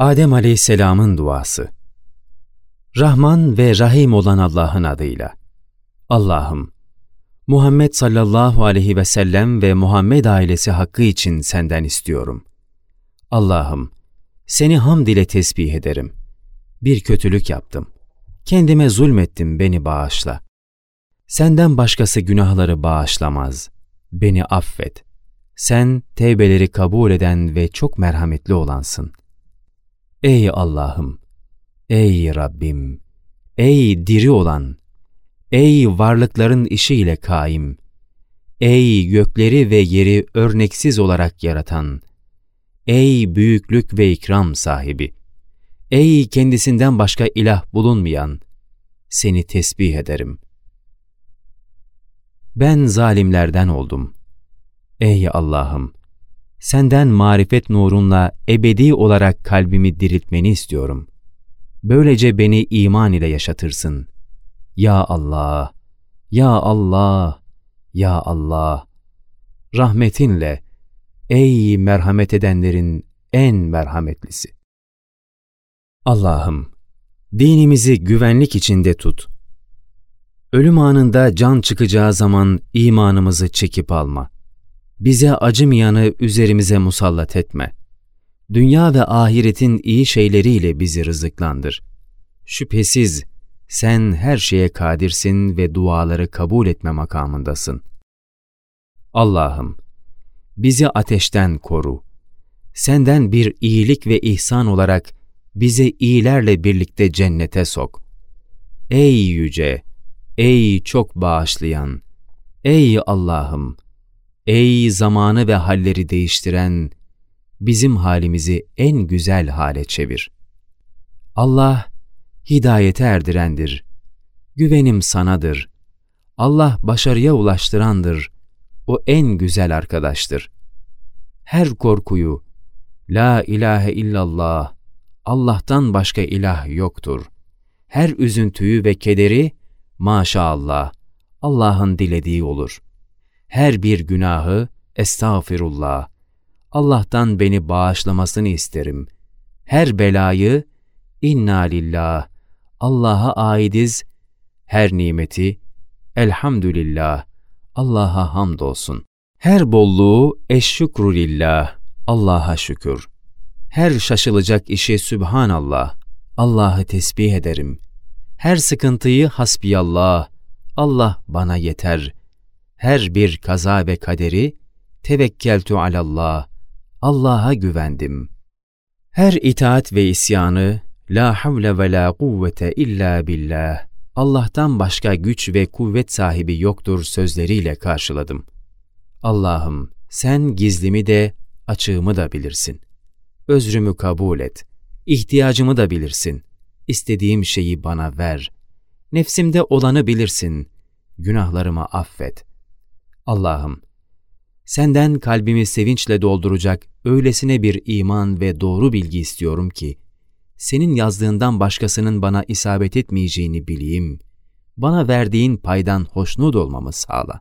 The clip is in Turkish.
Adem Aleyhisselam'ın duası Rahman ve Rahim olan Allah'ın adıyla. Allah'ım, Muhammed sallallahu aleyhi ve sellem ve Muhammed ailesi hakkı için senden istiyorum. Allah'ım, seni hamd ile tesbih ederim. Bir kötülük yaptım. Kendime zulmettim, beni bağışla. Senden başkası günahları bağışlamaz. Beni affet. Sen tevbeleri kabul eden ve çok merhametli olansın. Ey Allah'ım, ey Rabbim, ey diri olan, ey varlıkların işiyle kaim, ey gökleri ve yeri örneksiz olarak yaratan, ey büyüklük ve ikram sahibi, ey kendisinden başka ilah bulunmayan, seni tesbih ederim. Ben zalimlerden oldum. Ey Allah'ım, senden marifet nurunla ebedi olarak kalbimi diriltmeni istiyorum. Böylece beni iman ile yaşatırsın. Ya Allah, Ya Allah, Ya Allah. Rahmetinle, ey merhamet edenlerin en merhametlisi. Allah'ım, dinimizi güvenlik içinde tut. Ölüm anında can çıkacağı zaman imanımızı çekip alma.'' Bize acımayanı üzerimize musallat etme. Dünya ve ahiretin iyi şeyleriyle bizi rızıklandır. Şüphesiz sen her şeye kadirsin ve duaları kabul etme makamındasın. Allah'ım, bizi ateşten koru. Senden bir iyilik ve ihsan olarak bizi iyilerle birlikte cennete sok. Ey yüce, ey çok bağışlayan, ey Allah'ım, Ey zamanı ve halleri değiştiren, bizim halimizi en güzel hale çevir. Allah, hidayete erdirendir. Güvenim sanadır. Allah başarıya ulaştırandır. O en güzel arkadaştır. Her korkuyu, La ilahe illallah, Allah'tan başka ilah yoktur. Her üzüntüyü ve kederi, maşallah, Allah'ın dilediği olur.'' Her bir günahı estağfirullah, Allah'tan beni bağışlamasını isterim. Her belayı inna lillah, Allah'a aidiz, her nimeti elhamdülillah, Allah'a hamdolsun. Her bolluğu eşşükru lillah, Allah'a şükür. Her şaşılacak işi Sübhanallah, Allah'ı tesbih ederim. Her sıkıntıyı hasbiyallah, Allah bana yeter.'' Her bir kaza ve kaderi tevekkeltu alallah, Allah'a güvendim. Her itaat ve isyanı la havle ve la kuvvete illa billah, Allah'tan başka güç ve kuvvet sahibi yoktur sözleriyle karşıladım. Allah'ım sen gizlimi de açığımı da bilirsin. Özrümü kabul et. İhtiyacımı da bilirsin. İstediğim şeyi bana ver. Nefsimde olanı bilirsin. Günahlarımı affet. Allah'ım, senden kalbimi sevinçle dolduracak öylesine bir iman ve doğru bilgi istiyorum ki, senin yazdığından başkasının bana isabet etmeyeceğini bileyim, bana verdiğin paydan hoşnut olmamı sağla.